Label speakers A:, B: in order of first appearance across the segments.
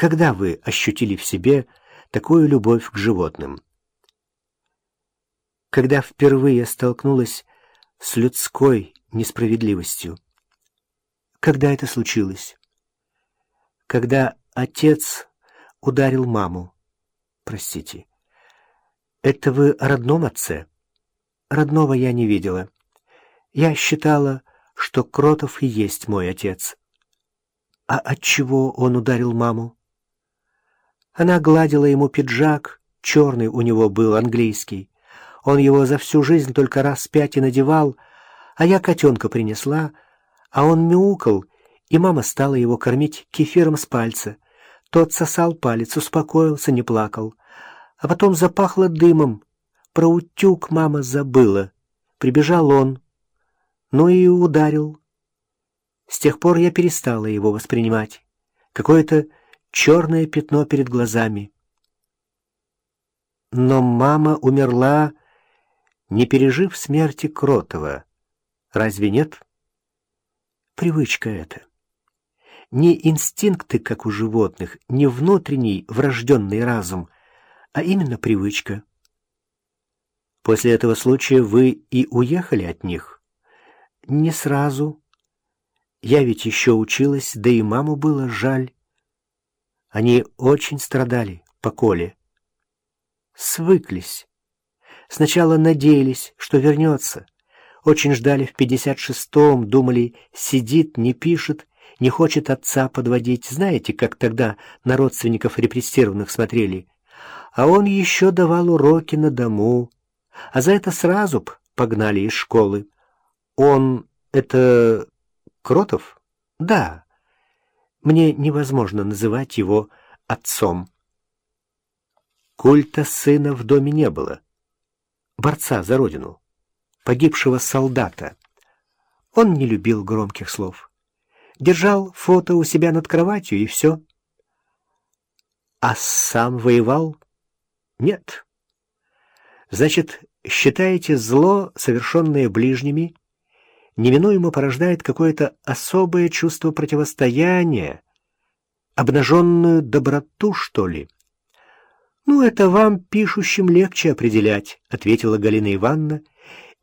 A: Когда вы ощутили в себе такую любовь к животным? Когда впервые столкнулась с людской несправедливостью. Когда это случилось? Когда отец ударил маму. Простите. Это вы о родном отце? Родного я не видела. Я считала, что Кротов и есть мой отец. А от чего он ударил маму? Она гладила ему пиджак, черный у него был, английский. Он его за всю жизнь только раз пять и надевал, а я котенка принесла, а он мяукал, и мама стала его кормить кефиром с пальца. Тот сосал палец, успокоился, не плакал. А потом запахло дымом. Про утюг мама забыла. Прибежал он. Ну и ударил. С тех пор я перестала его воспринимать. Какое-то черное пятно перед глазами. Но мама умерла, не пережив смерти Кротова. Разве нет? Привычка это. Не инстинкты, как у животных, не внутренний врожденный разум, а именно привычка. После этого случая вы и уехали от них? Не сразу. Я ведь еще училась, да и маму было жаль. Они очень страдали по Коле. Свыклись. Сначала надеялись, что вернется. Очень ждали в 56-м, думали, сидит, не пишет, не хочет отца подводить. Знаете, как тогда на родственников репрессированных смотрели? А он еще давал уроки на дому. А за это сразу б погнали из школы. Он... это... Кротов? Да. Мне невозможно называть его отцом. Культа сына в доме не было. Борца за родину погибшего солдата. Он не любил громких слов. Держал фото у себя над кроватью, и все. А сам воевал? Нет. Значит, считаете зло, совершенное ближними, неминуемо порождает какое-то особое чувство противостояния, обнаженную доброту, что ли? «Ну, это вам, пишущим, легче определять», — ответила Галина Ивановна,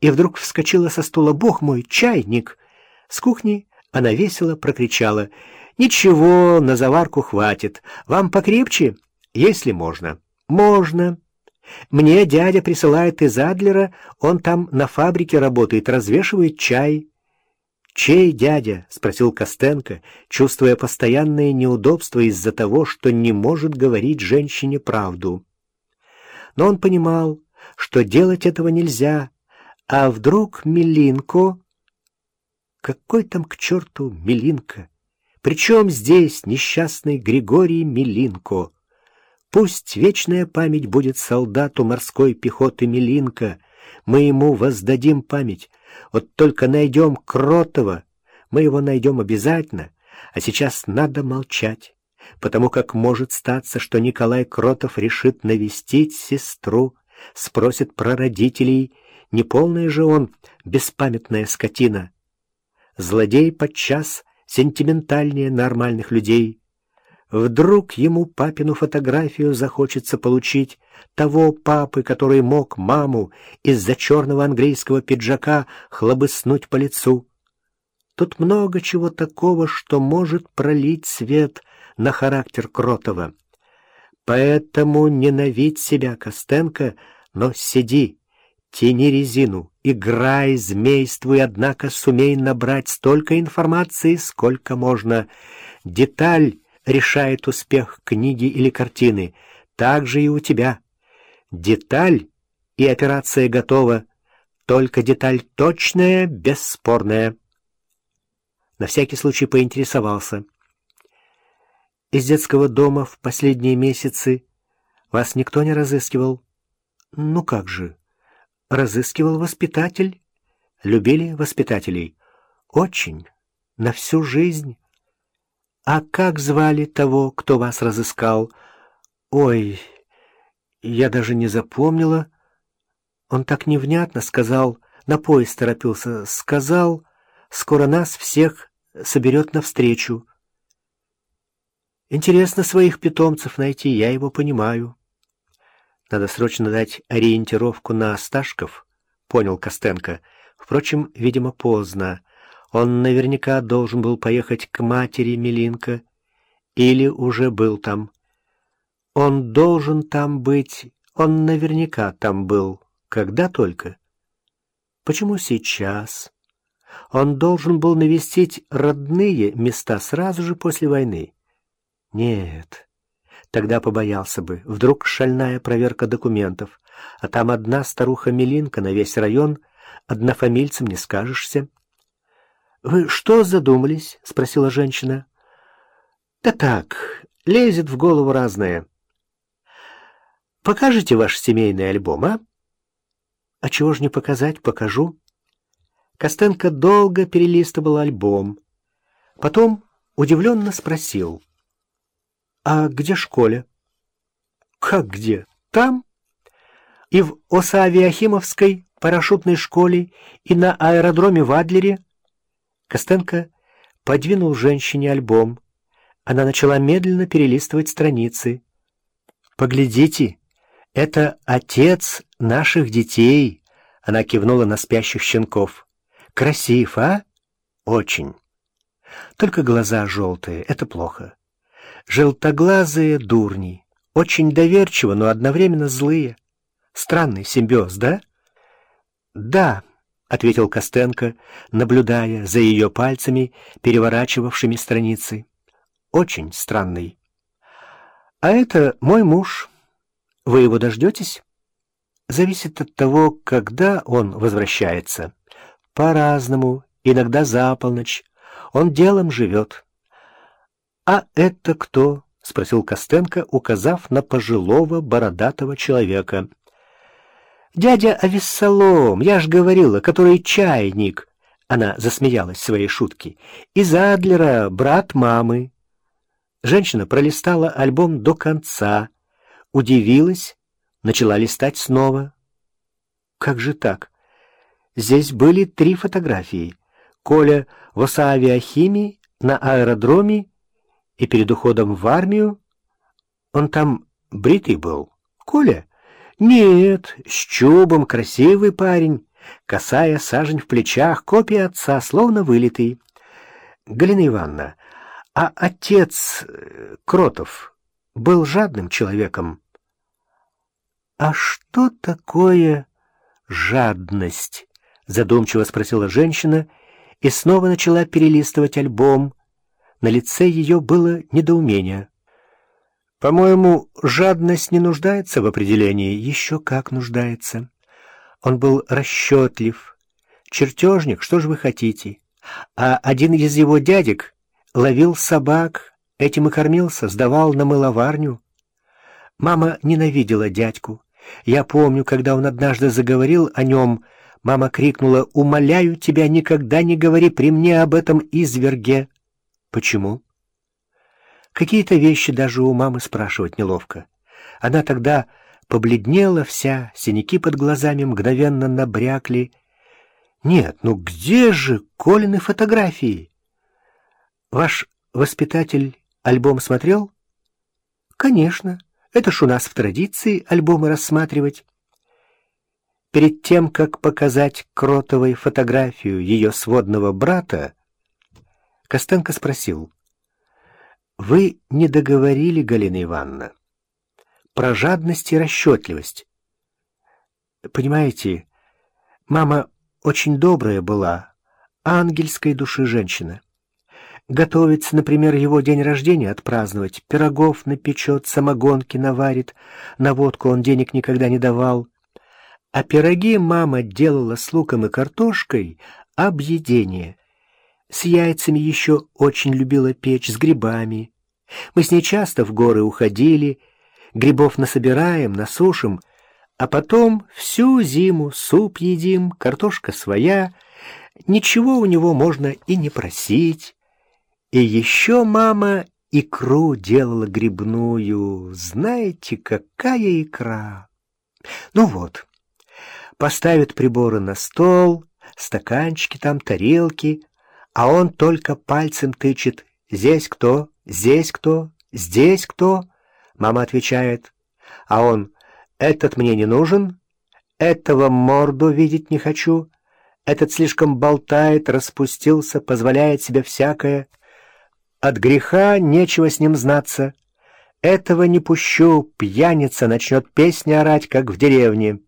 A: и вдруг вскочила со стула. «Бог мой, чайник!» С кухни она весело прокричала. «Ничего, на заварку хватит. Вам покрепче, если можно». «Можно. Мне дядя присылает из Адлера, он там на фабрике работает, развешивает чай». «Чей дядя?» — спросил Костенко, чувствуя постоянное неудобство из-за того, что не может говорить женщине правду. Но он понимал, что делать этого нельзя, а вдруг Милинко? Какой там к черту Милинко? Причем здесь несчастный Григорий Милинко? Пусть вечная память будет солдату морской пехоты Милинко. Мы ему воздадим память. Вот только найдем Кротова. Мы его найдем обязательно. А сейчас надо молчать, потому как может статься, что Николай Кротов решит навестить сестру, спросит про родителей не полный же он, беспамятная скотина. Злодей подчас сентиментальнее нормальных людей. Вдруг ему папину фотографию захочется получить, того папы, который мог маму из-за черного английского пиджака хлобыснуть по лицу. Тут много чего такого, что может пролить свет на характер Кротова. Поэтому ненавидь себя, Костенко, но сиди, Тяни резину, играй, змействуй, однако сумей набрать столько информации, сколько можно. Деталь решает успех книги или картины. Так же и у тебя. Деталь и операция готова. Только деталь точная, бесспорная. На всякий случай поинтересовался. Из детского дома в последние месяцы вас никто не разыскивал? Ну как же? разыскивал воспитатель. Любили воспитателей? Очень. На всю жизнь. А как звали того, кто вас разыскал? Ой, я даже не запомнила. Он так невнятно сказал, на поезд торопился, сказал, скоро нас всех соберет навстречу. Интересно своих питомцев найти, я его понимаю. Надо срочно дать ориентировку на Осташков, понял Костенко. Впрочем, видимо, поздно. Он наверняка должен был поехать к матери Милинка или уже был там. Он должен там быть, он наверняка там был. Когда только? Почему сейчас? Он должен был навестить родные места сразу же после войны. Нет, тогда побоялся бы. Вдруг шальная проверка документов, а там одна старуха Милинка на весь район, однофамильцем не скажешься. «Вы что задумались?» — спросила женщина. «Да так, лезет в голову разное. Покажете ваш семейный альбом, а?» «А чего ж не показать? Покажу». Костенко долго перелистывал альбом. Потом удивленно спросил. «А где школе?» «Как где? Там?» «И в Осавиахимовской парашютной школе, и на аэродроме в Адлере?» Костенко подвинул женщине альбом. Она начала медленно перелистывать страницы. «Поглядите, это отец наших детей!» Она кивнула на спящих щенков. Красив, а? Очень. Только глаза желтые, это плохо. Желтоглазые дурни. Очень доверчиво, но одновременно злые. Странный симбиоз, да? Да, ответил Костенко, наблюдая за ее пальцами, переворачивавшими страницы. Очень странный. А это мой муж. Вы его дождетесь? Зависит от того, когда он возвращается. По-разному, иногда за полночь. Он делом живет. «А это кто?» — спросил Костенко, указав на пожилого бородатого человека. «Дядя Авессалом, я ж говорила, который чайник!» Она засмеялась своей шутки. «Из Адлера, брат мамы». Женщина пролистала альбом до конца, удивилась, начала листать снова. «Как же так?» Здесь были три фотографии. Коля в Осавиахимии, на аэродроме и перед уходом в армию. Он там бритый был. Коля? Нет, с чубом, красивый парень. Косая сажень в плечах, копия отца, словно вылитый. Галина Ивановна, а отец э, Кротов был жадным человеком. А что такое жадность? Задумчиво спросила женщина и снова начала перелистывать альбом. На лице ее было недоумение. «По-моему, жадность не нуждается в определении. Еще как нуждается. Он был расчетлив. Чертежник, что же вы хотите? А один из его дядек ловил собак, этим и кормился, сдавал на мыловарню. Мама ненавидела дядьку. Я помню, когда он однажды заговорил о нем, — Мама крикнула, «Умоляю тебя, никогда не говори при мне об этом изверге». Почему? Какие-то вещи даже у мамы спрашивать неловко. Она тогда побледнела вся, синяки под глазами мгновенно набрякли. Нет, ну где же Колины фотографии? Ваш воспитатель альбом смотрел? Конечно, это ж у нас в традиции альбомы рассматривать. Перед тем, как показать Кротовой фотографию ее сводного брата, Костенко спросил, «Вы не договорили, Галина Ивановна, про жадность и расчетливость. Понимаете, мама очень добрая была, ангельской души женщина. Готовится, например, его день рождения отпраздновать, пирогов напечет, самогонки наварит, на водку он денег никогда не давал». А пироги мама делала с луком и картошкой объедение. С яйцами еще очень любила печь, с грибами. Мы с ней часто в горы уходили, грибов насобираем, насушим, а потом всю зиму суп едим, картошка своя, ничего у него можно и не просить. И еще мама икру делала грибную, знаете, какая икра. Ну вот, поставит приборы на стол, стаканчики там, тарелки, а он только пальцем тычет. Здесь кто? Здесь кто? «Здесь кто?» Мама отвечает. А он «Этот мне не нужен, этого морду видеть не хочу, этот слишком болтает, распустился, позволяет себе всякое. От греха нечего с ним знаться. Этого не пущу, пьяница начнет песни орать, как в деревне».